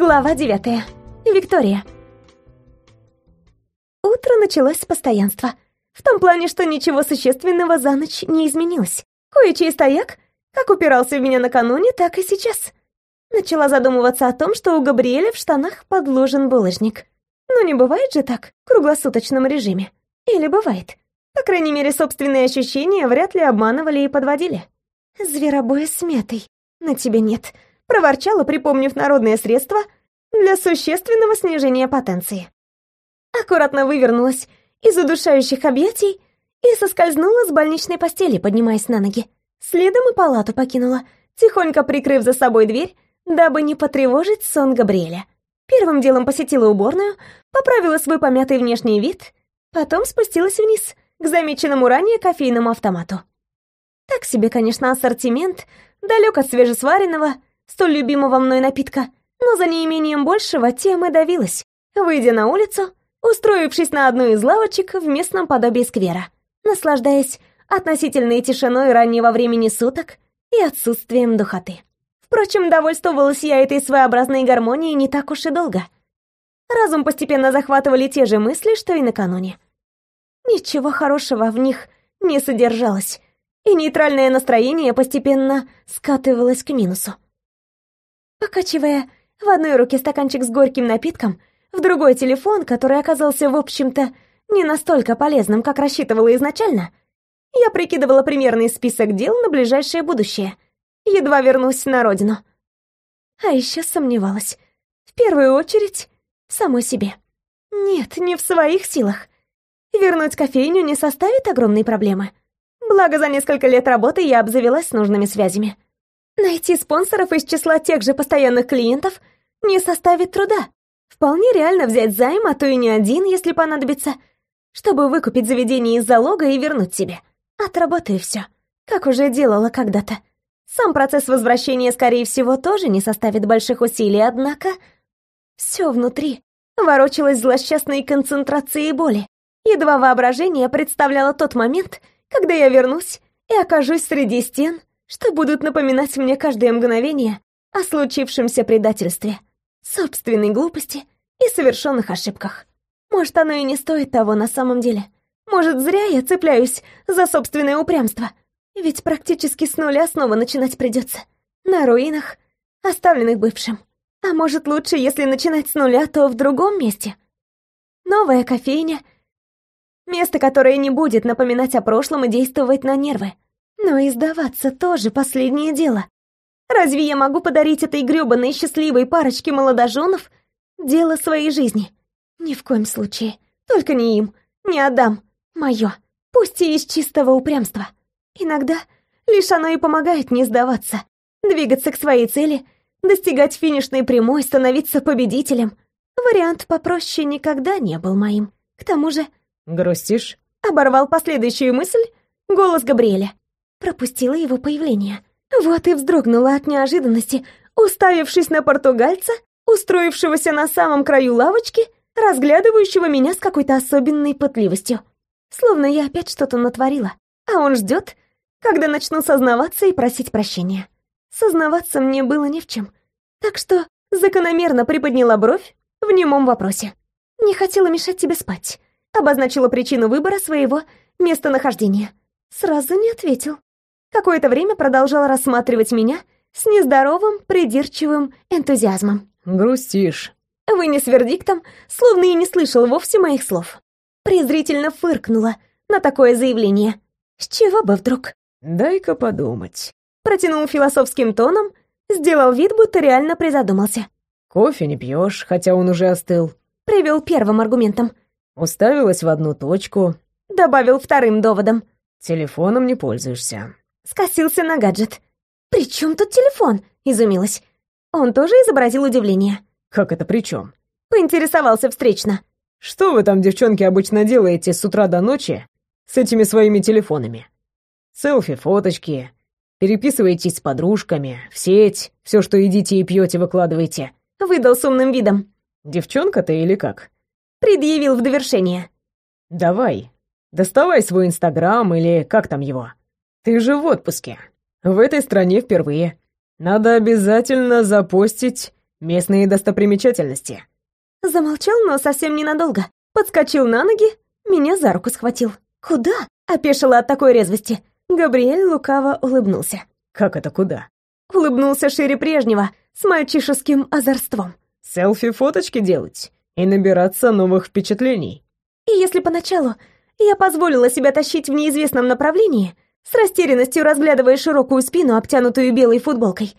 Глава девятая. Виктория. Утро началось с постоянства. В том плане, что ничего существенного за ночь не изменилось. Кое-чей стояк, как упирался в меня накануне, так и сейчас. Начала задумываться о том, что у Габриэля в штанах подложен булыжник. Но не бывает же так в круглосуточном режиме. Или бывает. По крайней мере, собственные ощущения вряд ли обманывали и подводили. «Зверобоя с метой. На тебе нет», — проворчала, припомнив народное средство для существенного снижения потенции. Аккуратно вывернулась из удушающих объятий и соскользнула с больничной постели, поднимаясь на ноги. Следом и палату покинула, тихонько прикрыв за собой дверь, дабы не потревожить сон Габриэля. Первым делом посетила уборную, поправила свой помятый внешний вид, потом спустилась вниз, к замеченному ранее кофейному автомату. Так себе, конечно, ассортимент, далек от свежесваренного, столь любимого мной напитка, но за неимением большего тем и давилась, выйдя на улицу, устроившись на одну из лавочек в местном подобии сквера, наслаждаясь относительной тишиной раннего времени суток и отсутствием духоты. Впрочем, довольствовалась я этой своеобразной гармонией не так уж и долго. Разум постепенно захватывали те же мысли, что и накануне. Ничего хорошего в них не содержалось, и нейтральное настроение постепенно скатывалось к минусу. Покачивая в одной руке стаканчик с горьким напитком, в другой телефон, который оказался, в общем-то, не настолько полезным, как рассчитывала изначально, я прикидывала примерный список дел на ближайшее будущее — едва вернусь на родину. А еще сомневалась. В первую очередь, самой себе. Нет, не в своих силах. Вернуть кофейню не составит огромной проблемы. Благо, за несколько лет работы я обзавелась нужными связями. Найти спонсоров из числа тех же постоянных клиентов не составит труда. Вполне реально взять займ, а то и не один, если понадобится, чтобы выкупить заведение из залога и вернуть себе. Отработаю все, как уже делала когда-то. Сам процесс возвращения, скорее всего, тоже не составит больших усилий, однако... Все внутри ворочалось злосчастной концентрацией боли. Едва воображение представляло тот момент, когда я вернусь и окажусь среди стен, что будут напоминать мне каждое мгновение о случившемся предательстве, собственной глупости и совершенных ошибках. Может, оно и не стоит того на самом деле. Может, зря я цепляюсь за собственное упрямство. Ведь практически с нуля снова начинать придется. На руинах, оставленных бывшим. А может, лучше, если начинать с нуля, то в другом месте? Новая кофейня. Место, которое не будет напоминать о прошлом и действовать на нервы. Но и сдаваться тоже последнее дело. Разве я могу подарить этой грёбаной счастливой парочке молодоженов дело своей жизни? Ни в коем случае. Только не им, не отдам. Моё. Пусть и из чистого упрямства. Иногда лишь оно и помогает не сдаваться, двигаться к своей цели, достигать финишной прямой, становиться победителем. Вариант попроще никогда не был моим. К тому же... «Грустишь?» Оборвал последующую мысль голос Габриэля. Пропустила его появление. Вот и вздрогнула от неожиданности, уставившись на португальца, устроившегося на самом краю лавочки, разглядывающего меня с какой-то особенной пытливостью. Словно я опять что-то натворила, а он ждет, когда начну сознаваться и просить прощения. Сознаваться мне было не в чем, так что закономерно приподняла бровь в немом вопросе. «Не хотела мешать тебе спать», обозначила причину выбора своего местонахождения. Сразу не ответил. Какое-то время продолжал рассматривать меня с нездоровым, придирчивым энтузиазмом. «Грустишь», вынес вердиктом, словно и не слышал вовсе моих слов. Презрительно фыркнула на такое заявление. С чего бы вдруг? «Дай-ка подумать». Протянул философским тоном, сделал вид, будто реально призадумался. «Кофе не пьешь, хотя он уже остыл». Привел первым аргументом. «Уставилась в одну точку». Добавил вторым доводом. «Телефоном не пользуешься». Скосился на гаджет. «При чем тут телефон?» — изумилась. Он тоже изобразил удивление. «Как это при чем? Поинтересовался встречно. «Что вы там, девчонки, обычно делаете с утра до ночи с этими своими телефонами?» Селфи, фоточки. Переписываетесь с подружками, в сеть, все, что едите и пьете, выкладываете. Выдал с умным видом. Девчонка ты или как? Предъявил в довершение. Давай, доставай свой инстаграм или как там его. Ты же в отпуске. В этой стране впервые. Надо обязательно запостить Местные достопримечательности. Замолчал, но совсем ненадолго. Подскочил на ноги, меня за руку схватил. «Куда?» — опешила от такой резвости. Габриэль лукаво улыбнулся. «Как это куда?» Улыбнулся шире прежнего, с мальчишеским озорством. «Селфи-фоточки делать и набираться новых впечатлений». И если поначалу я позволила себя тащить в неизвестном направлении, с растерянностью разглядывая широкую спину, обтянутую белой футболкой,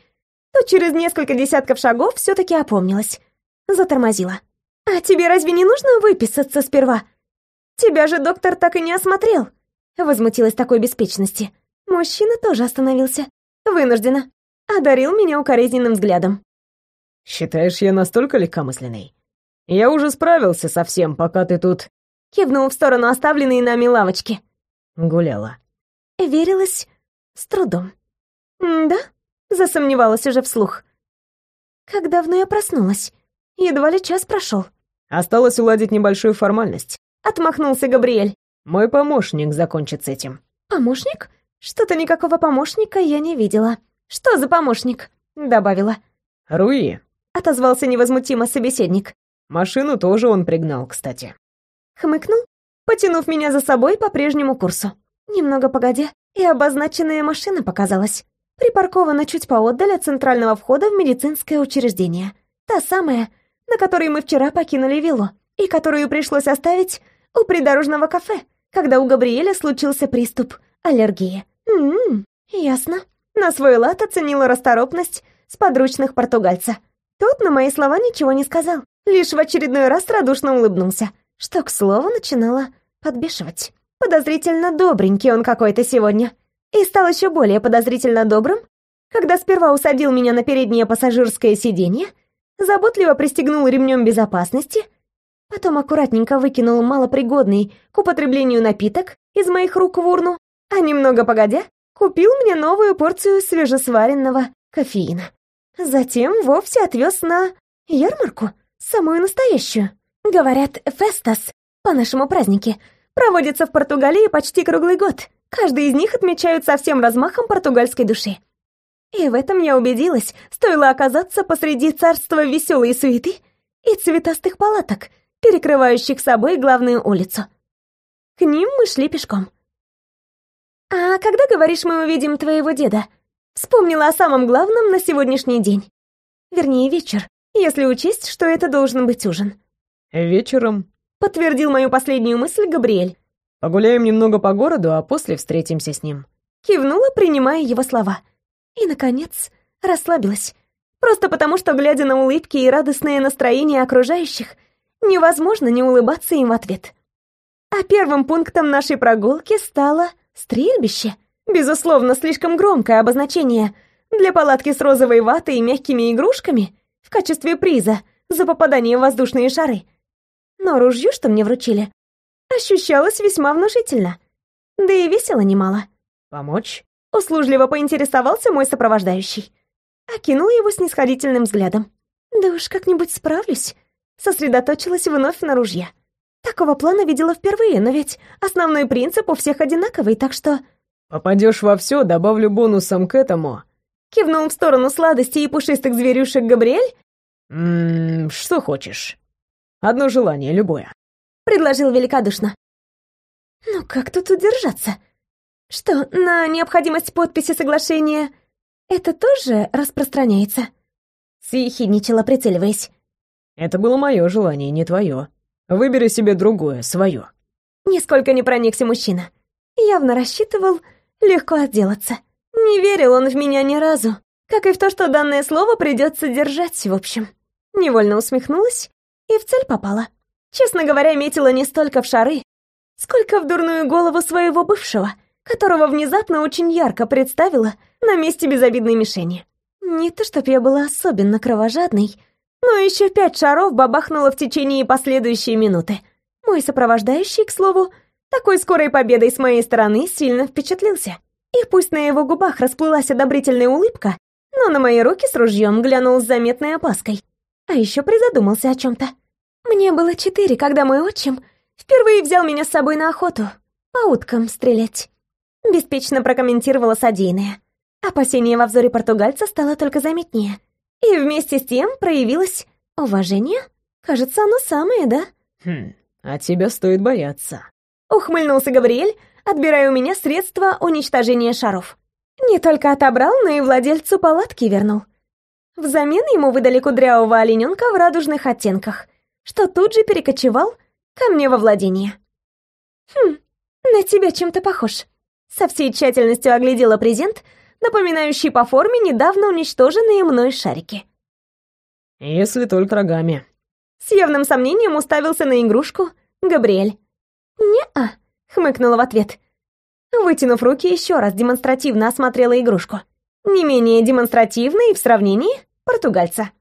то через несколько десятков шагов все-таки опомнилась. Затормозила. «А тебе разве не нужно выписаться сперва? Тебя же доктор так и не осмотрел!» Возмутилась такой беспечности. Мужчина тоже остановился. Вынужденно. Одарил меня укоризненным взглядом. «Считаешь, я настолько легкомысленный? Я уже справился со всем, пока ты тут...» Кивнул в сторону оставленной нами лавочки. Гуляла. Верилась с трудом. «Да?» — засомневалась уже вслух. «Как давно я проснулась? Едва ли час прошел. Осталось уладить небольшую формальность. Отмахнулся Габриэль. Мой помощник закончит с этим. Помощник? Что-то никакого помощника я не видела. Что за помощник? Добавила. Руи. Отозвался невозмутимо собеседник. Машину тоже он пригнал, кстати. Хмыкнул, потянув меня за собой по прежнему курсу. Немного погодя, и обозначенная машина показалась. Припаркована чуть поотдаль от центрального входа в медицинское учреждение. Та самая, на которой мы вчера покинули виллу, и которую пришлось оставить у придорожного кафе, когда у Габриэля случился приступ аллергии. Ммм, ясно. На свой лад оценила расторопность с подручных португальца. Тот на мои слова ничего не сказал, лишь в очередной раз радушно улыбнулся, что, к слову, начинало подбешивать. Подозрительно добренький он какой-то сегодня. И стал еще более подозрительно добрым, когда сперва усадил меня на переднее пассажирское сиденье, заботливо пристегнул ремнем безопасности, потом аккуратненько выкинул малопригодный к употреблению напиток из моих рук в урну, а немного погодя, купил мне новую порцию свежесваренного кофеина. Затем вовсе отвез на ярмарку, самую настоящую. Говорят, Фестас, по нашему празднике, проводится в Португалии почти круглый год. Каждый из них отмечают со всем размахом португальской души. И в этом я убедилась, стоило оказаться посреди царства веселой суеты и цветастых палаток, перекрывающих собой главную улицу. К ним мы шли пешком. «А когда, говоришь, мы увидим твоего деда?» Вспомнила о самом главном на сегодняшний день. Вернее, вечер, если учесть, что это должен быть ужин. «Вечером», — подтвердил мою последнюю мысль Габриэль. «Погуляем немного по городу, а после встретимся с ним». Кивнула, принимая его слова. И, наконец, расслабилась. Просто потому, что, глядя на улыбки и радостное настроение окружающих, невозможно не улыбаться им в ответ. А первым пунктом нашей прогулки стало стрельбище. Безусловно, слишком громкое обозначение для палатки с розовой ватой и мягкими игрушками в качестве приза за попадание в воздушные шары. Но ружье, что мне вручили, ощущалось весьма внушительно. Да и весело немало. «Помочь?» Услужливо поинтересовался мой сопровождающий. Окинул его снисходительным взглядом. Да уж как-нибудь справлюсь. Сосредоточилась вновь на ружье. Такого плана видела впервые, но ведь основной принцип у всех одинаковый, так что... Попадешь во все, добавлю бонусом к этому. Кивнул в сторону сладостей и пушистых зверюшек Габриэль. Ммм, что хочешь. Одно желание, любое. Предложил великодушно. Ну как тут удержаться? Что, на необходимость подписи соглашения это тоже распространяется? Съехидничала, прицеливаясь. Это было мое желание, не твое. Выбери себе другое, свое. Нисколько не проникся мужчина. Явно рассчитывал легко отделаться. Не верил он в меня ни разу, как и в то, что данное слово придется держать, в общем. Невольно усмехнулась и в цель попала. Честно говоря, метила не столько в шары, сколько в дурную голову своего бывшего — которого внезапно очень ярко представила на месте безобидной мишени. Не то чтоб я была особенно кровожадной, но еще пять шаров бабахнуло в течение последующей минуты. Мой сопровождающий, к слову, такой скорой победой с моей стороны сильно впечатлился. И пусть на его губах расплылась одобрительная улыбка, но на мои руки с ружьем глянул с заметной опаской. А еще призадумался о чем-то. Мне было четыре, когда мой отчим впервые взял меня с собой на охоту, по уткам стрелять. Беспечно прокомментировала содеянное. Опасение во взоре португальца стало только заметнее. И вместе с тем проявилось уважение. Кажется, оно самое, да? Хм, а тебя стоит бояться. Ухмыльнулся Габриэль, отбирая у меня средства уничтожения шаров. Не только отобрал, но и владельцу палатки вернул. Взамен ему выдали кудрявого олененка в радужных оттенках, что тут же перекочевал ко мне во владение. «Хм, на тебя чем-то похож». Со всей тщательностью оглядела презент, напоминающий по форме недавно уничтоженные мной шарики. «Если только рогами». С явным сомнением уставился на игрушку Габриэль. «Не-а», — хмыкнула в ответ. Вытянув руки, еще раз демонстративно осмотрела игрушку. Не менее демонстративно и в сравнении португальца.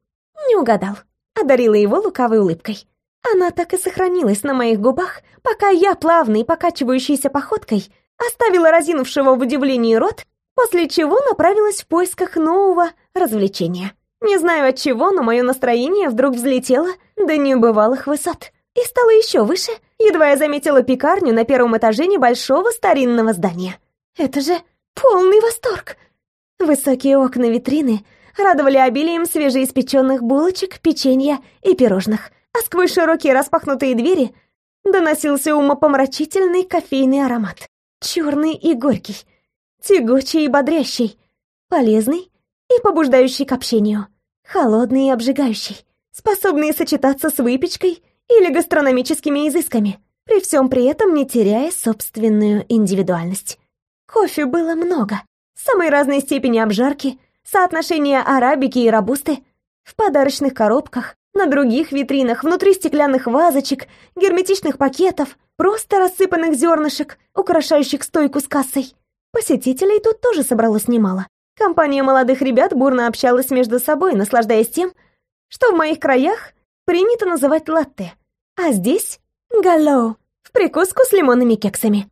Не угадал. Одарила его лукавой улыбкой. Она так и сохранилась на моих губах, пока я плавной покачивающейся походкой оставила разинувшего в удивлении рот, после чего направилась в поисках нового развлечения. Не знаю от чего, но мое настроение вдруг взлетело до небывалых высот и стало еще выше, едва я заметила пекарню на первом этаже небольшого старинного здания. Это же полный восторг! Высокие окна витрины радовали обилием свежеиспеченных булочек, печенья и пирожных, а сквозь широкие распахнутые двери доносился умопомрачительный кофейный аромат. Черный и горький, тягучий и бодрящий, полезный и побуждающий к общению, холодный и обжигающий, способный сочетаться с выпечкой или гастрономическими изысками, при всем при этом не теряя собственную индивидуальность. Кофе было много, самой разной степени обжарки, соотношения арабики и робусты, в подарочных коробках, на других витринах, внутри стеклянных вазочек, герметичных пакетов, просто рассыпанных зернышек, украшающих стойку с кассой. Посетителей тут тоже собралось немало. Компания молодых ребят бурно общалась между собой, наслаждаясь тем, что в моих краях принято называть латте, а здесь — галлоу, в прикуску с лимонными кексами.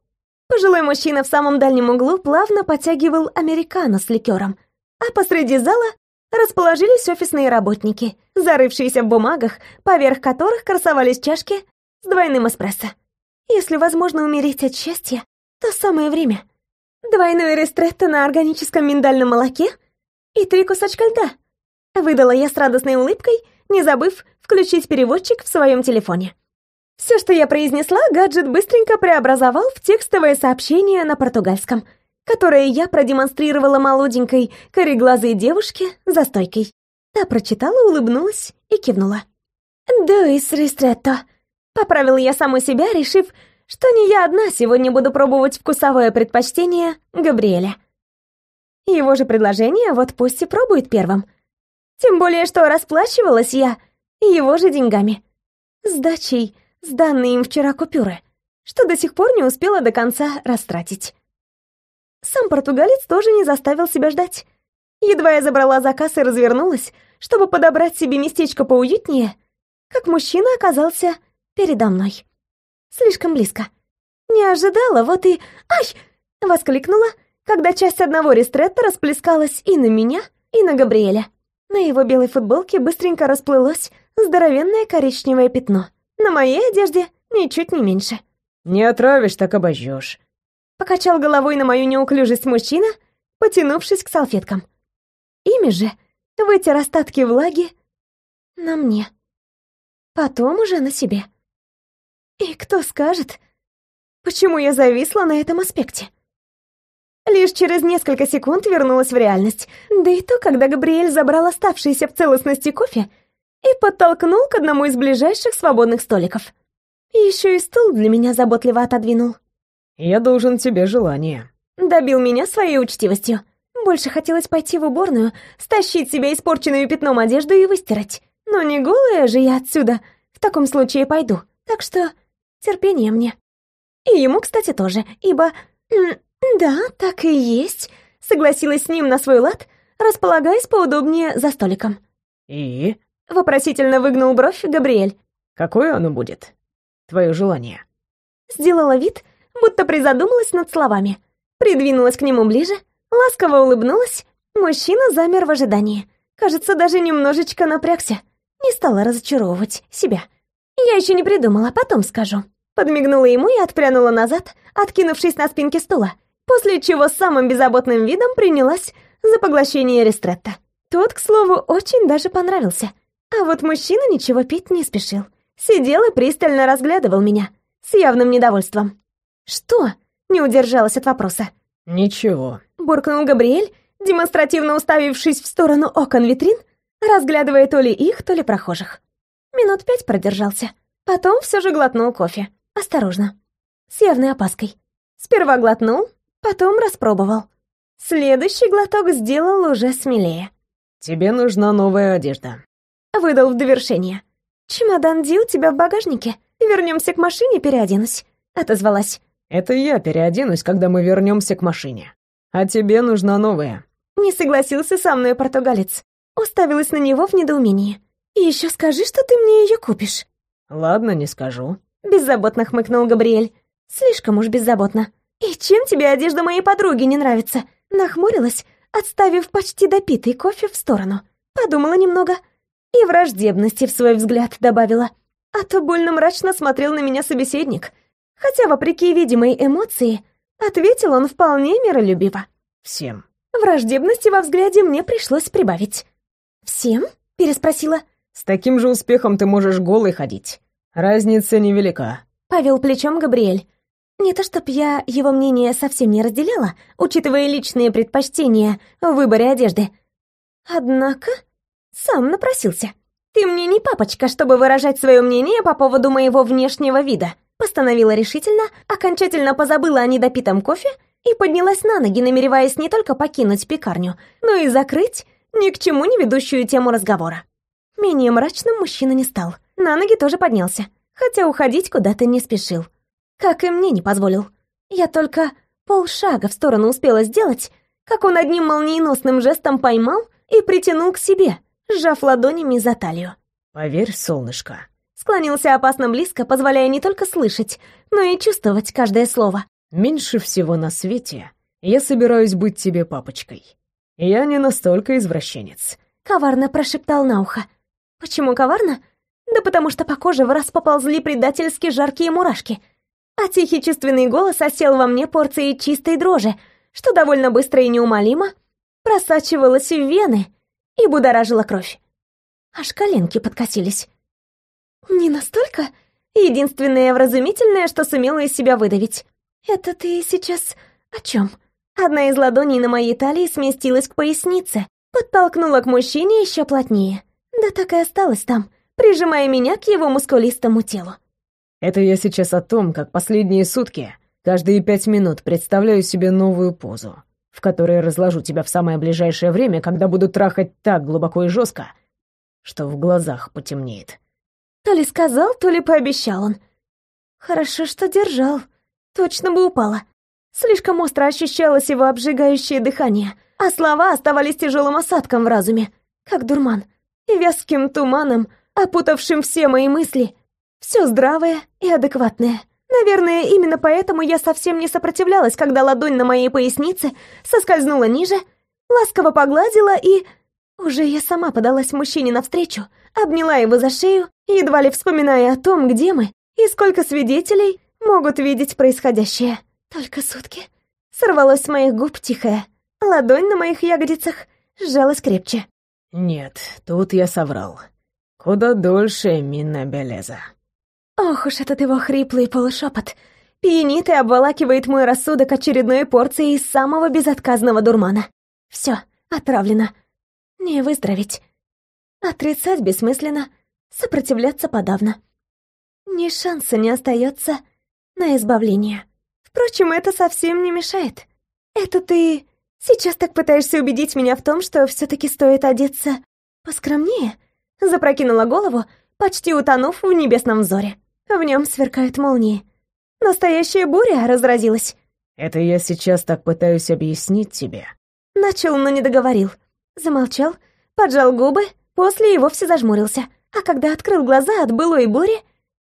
Пожилой мужчина в самом дальнем углу плавно подтягивал американо с ликером, а посреди зала расположились офисные работники, зарывшиеся в бумагах, поверх которых красовались чашки с двойным эспрессо. Если возможно умереть от счастья, то самое время. Двойное ристретто на органическом миндальном молоке и три кусочка льда. Выдала я с радостной улыбкой, не забыв включить переводчик в своем телефоне. Все, что я произнесла, гаджет быстренько преобразовал в текстовое сообщение на португальском, которое я продемонстрировала молоденькой, кореглазой девушке за стойкой. Та прочитала, улыбнулась и кивнула. «Дуис ристретто», — поправила я саму себя, решив, что не я одна сегодня буду пробовать вкусовое предпочтение Габриэля. Его же предложение вот пусть и пробует первым. Тем более, что расплачивалась я его же деньгами. Сдачей сданные им вчера купюры, что до сих пор не успела до конца растратить. Сам португалец тоже не заставил себя ждать. Едва я забрала заказ и развернулась, чтобы подобрать себе местечко поуютнее, как мужчина оказался передо мной. Слишком близко. Не ожидала, вот и... «Ай!» — воскликнула, когда часть одного ристретта расплескалась и на меня, и на Габриэля. На его белой футболке быстренько расплылось здоровенное коричневое пятно. На моей одежде ничуть не меньше. Не отравишь, так обожжешь. Покачал головой на мою неуклюжесть мужчина, потянувшись к салфеткам. Ими же вытер остатки влаги на мне. Потом уже на себе. И кто скажет, почему я зависла на этом аспекте? Лишь через несколько секунд вернулась в реальность, да и то, когда Габриэль забрал оставшийся в целостности кофе и подтолкнул к одному из ближайших свободных столиков. Еще и стул для меня заботливо отодвинул. «Я должен тебе желание». Добил меня своей учтивостью. Больше хотелось пойти в уборную, стащить себе испорченную пятном одежду и выстирать. Но не голая же я отсюда. В таком случае пойду. Так что терпение мне. И ему, кстати, тоже, ибо... Да, так и есть. Согласилась с ним на свой лад, располагаясь поудобнее за столиком. «И?» Вопросительно выгнул бровь Габриэль. «Какое оно будет? Твое желание?» Сделала вид, будто призадумалась над словами. Придвинулась к нему ближе, ласково улыбнулась. Мужчина замер в ожидании. Кажется, даже немножечко напрягся. Не стала разочаровывать себя. «Я еще не придумала, потом скажу». Подмигнула ему и отпрянула назад, откинувшись на спинке стула, после чего самым беззаботным видом принялась за поглощение ристретта. Тот, к слову, очень даже понравился. А вот мужчина ничего пить не спешил. Сидел и пристально разглядывал меня, с явным недовольством. «Что?» — не удержалась от вопроса. «Ничего», — буркнул Габриэль, демонстративно уставившись в сторону окон витрин, разглядывая то ли их, то ли прохожих. Минут пять продержался. Потом все же глотнул кофе. Осторожно. С явной опаской. Сперва глотнул, потом распробовал. Следующий глоток сделал уже смелее. «Тебе нужна новая одежда», — выдал в довершение. «Чемодан Ди у тебя в багажнике. Вернемся к машине, переоденусь», — отозвалась. «Это я переоденусь, когда мы вернемся к машине. А тебе нужна новая». Не согласился со мной португалец. Уставилась на него в недоумении. «Еще скажи, что ты мне ее купишь». «Ладно, не скажу», — беззаботно хмыкнул Габриэль. «Слишком уж беззаботно. И чем тебе одежда моей подруги не нравится?» Нахмурилась, отставив почти допитый кофе в сторону. Подумала немного и враждебности в свой взгляд добавила. А то больно мрачно смотрел на меня собеседник. Хотя, вопреки видимой эмоции, ответил он вполне миролюбиво. «Всем». Враждебности во взгляде мне пришлось прибавить. «Всем?» — переспросила. С таким же успехом ты можешь голой ходить. Разница невелика. Повел плечом Габриэль. Не то чтоб я его мнение совсем не разделяла, учитывая личные предпочтения в выборе одежды. Однако сам напросился. «Ты мне не папочка, чтобы выражать свое мнение по поводу моего внешнего вида», постановила решительно, окончательно позабыла о недопитом кофе и поднялась на ноги, намереваясь не только покинуть пекарню, но и закрыть ни к чему не ведущую тему разговора. Менее мрачным мужчина не стал. На ноги тоже поднялся, хотя уходить куда-то не спешил. Как и мне не позволил. Я только полшага в сторону успела сделать, как он одним молниеносным жестом поймал и притянул к себе, сжав ладонями за талию. «Поверь, солнышко». Склонился опасно близко, позволяя не только слышать, но и чувствовать каждое слово. «Меньше всего на свете я собираюсь быть тебе папочкой. Я не настолько извращенец». Коварно прошептал на ухо. Почему коварно? Да потому что по коже в раз поползли предательски жаркие мурашки. А тихий чувственный голос осел во мне порцией чистой дрожи, что довольно быстро и неумолимо просачивалось в вены и будоражило кровь. Аж коленки подкосились. Не настолько? Единственное вразумительное, что сумела из себя выдавить. Это ты сейчас о чем? Одна из ладоней на моей талии сместилась к пояснице, подтолкнула к мужчине еще плотнее. Да так и осталась там, прижимая меня к его мускулистому телу. Это я сейчас о том, как последние сутки, каждые пять минут представляю себе новую позу, в которой разложу тебя в самое ближайшее время, когда буду трахать так глубоко и жестко, что в глазах потемнеет. То ли сказал, то ли пообещал он. Хорошо, что держал. Точно бы упала. Слишком остро ощущалось его обжигающее дыхание, а слова оставались тяжелым осадком в разуме, как дурман и вязким туманом, опутавшим все мои мысли. Все здравое и адекватное. Наверное, именно поэтому я совсем не сопротивлялась, когда ладонь на моей пояснице соскользнула ниже, ласково погладила и... Уже я сама подалась мужчине навстречу, обняла его за шею, едва ли вспоминая о том, где мы и сколько свидетелей могут видеть происходящее. Только сутки. Сорвалось с моих губ тихое. Ладонь на моих ягодицах сжалась крепче. «Нет, тут я соврал. Куда дольше, Минна Белеза». Ох уж этот его хриплый полушепот. Пьянит и обволакивает мой рассудок очередной порцией самого безотказного дурмана. Все, отравлено. Не выздороветь. Отрицать бессмысленно, сопротивляться подавно. Ни шанса не остается на избавление. Впрочем, это совсем не мешает. Это ты Сейчас так пытаешься убедить меня в том, что все-таки стоит одеться поскромнее?» Запрокинула голову, почти утонув в небесном взоре. В нем сверкают молнии. Настоящая буря разразилась. «Это я сейчас так пытаюсь объяснить тебе». Начал, но не договорил. Замолчал, поджал губы, после и вовсе зажмурился. А когда открыл глаза от былой бури,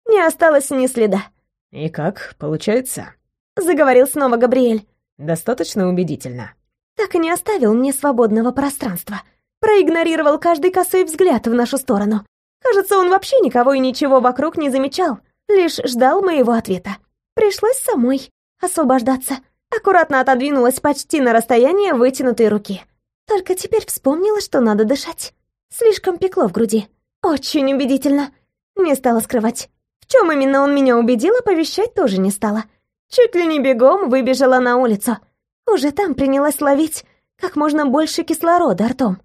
не осталось ни следа. «И как, получается?» Заговорил снова Габриэль. «Достаточно убедительно» так и не оставил мне свободного пространства. Проигнорировал каждый косой взгляд в нашу сторону. Кажется, он вообще никого и ничего вокруг не замечал, лишь ждал моего ответа. Пришлось самой освобождаться. Аккуратно отодвинулась почти на расстояние вытянутой руки. Только теперь вспомнила, что надо дышать. Слишком пекло в груди. Очень убедительно. Не стала скрывать. В чем именно он меня убедил, оповещать тоже не стала. Чуть ли не бегом выбежала на улицу. Уже там принялась ловить как можно больше кислорода ртом.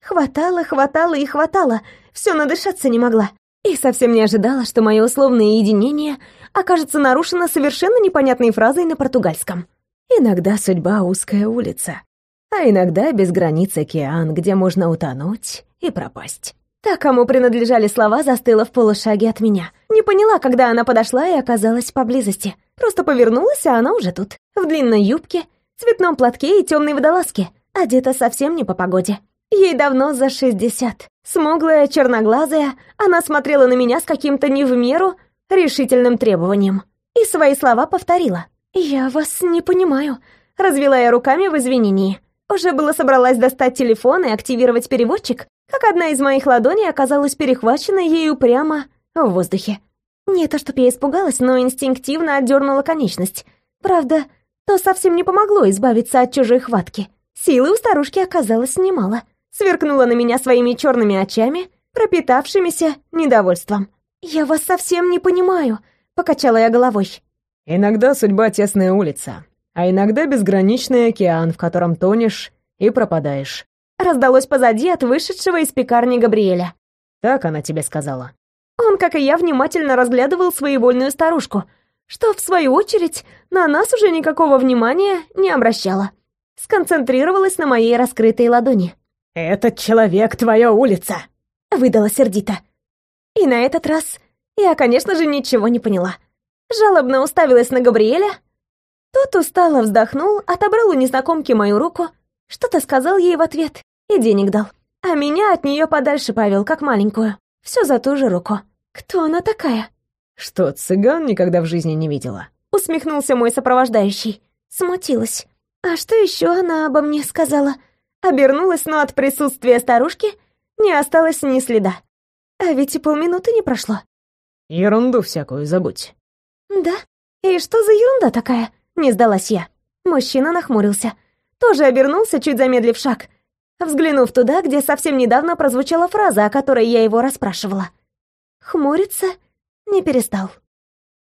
Хватало, хватало и хватало, все надышаться не могла. И совсем не ожидала, что мое условное единение окажется нарушено совершенно непонятной фразой на португальском. Иногда судьба узкая улица, а иногда без границ океан, где можно утонуть и пропасть. Та, кому принадлежали слова, застыла в полушаге от меня. Не поняла, когда она подошла и оказалась поблизости. Просто повернулась, а она уже тут. В длинной юбке, цветном платке и темной водолазке. Одета совсем не по погоде. Ей давно за шестьдесят. Смуглая, черноглазая, она смотрела на меня с каким-то не в меру решительным требованием. И свои слова повторила. «Я вас не понимаю», — развела я руками в извинении. Уже было собралась достать телефон и активировать переводчик, как одна из моих ладоней оказалась перехвачена ею прямо в воздухе. Не то чтобы я испугалась, но инстинктивно отдернула конечность. Правда, то совсем не помогло избавиться от чужой хватки. Силы у старушки оказалось немало. Сверкнула на меня своими черными очами, пропитавшимися недовольством. «Я вас совсем не понимаю», — покачала я головой. «Иногда судьба тесная улица, а иногда безграничный океан, в котором тонешь и пропадаешь. Раздалось позади от вышедшего из пекарни Габриэля. Так она тебе сказала. Он, как и я, внимательно разглядывал своевольную старушку, что, в свою очередь, на нас уже никакого внимания не обращала. Сконцентрировалась на моей раскрытой ладони. «Этот человек твоя улица!» — выдала сердито. И на этот раз я, конечно же, ничего не поняла. Жалобно уставилась на Габриэля, тот устало вздохнул, отобрал у незнакомки мою руку, что-то сказал ей в ответ и денег дал. А меня от нее подальше повел, как маленькую. Все за ту же руку. Кто она такая? Что, цыган никогда в жизни не видела? Усмехнулся мой сопровождающий. Смутилась. А что еще она обо мне сказала? Обернулась, но от присутствия старушки не осталось ни следа. А ведь и полминуты не прошло. Ерунду всякую забудь. Да? И что за ерунда такая? Не сдалась я. Мужчина нахмурился. Тоже обернулся, чуть замедлив шаг. Взглянув туда, где совсем недавно прозвучала фраза, о которой я его расспрашивала. Хмуриться не перестал.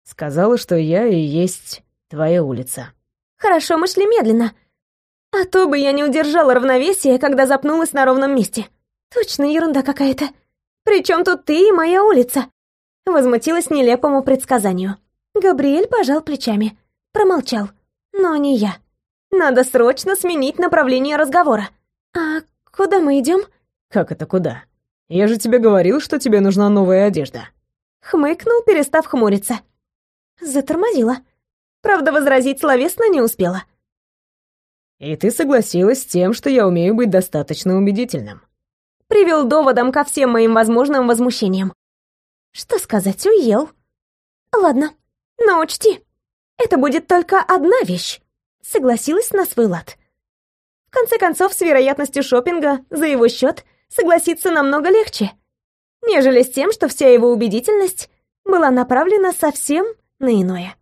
Сказала, что я и есть твоя улица. Хорошо, мы шли медленно. А то бы я не удержала равновесие, когда запнулась на ровном месте. Точно ерунда какая-то. Причем тут ты и моя улица? Возмутилась нелепому предсказанию. Габриэль пожал плечами. Промолчал. Но не я. Надо срочно сменить направление разговора. А куда мы идем? Как это куда? Я же тебе говорил, что тебе нужна новая одежда. Хмыкнул, перестав хмуриться. Затормозила. Правда, возразить словесно не успела. И ты согласилась с тем, что я умею быть достаточно убедительным. Привел доводом ко всем моим возможным возмущениям. Что сказать, уел. Ладно, но учти, это будет только одна вещь. Согласилась на свой лад. В конце концов, с вероятностью шопинга за его счет согласиться намного легче, нежели с тем, что вся его убедительность была направлена совсем на иное.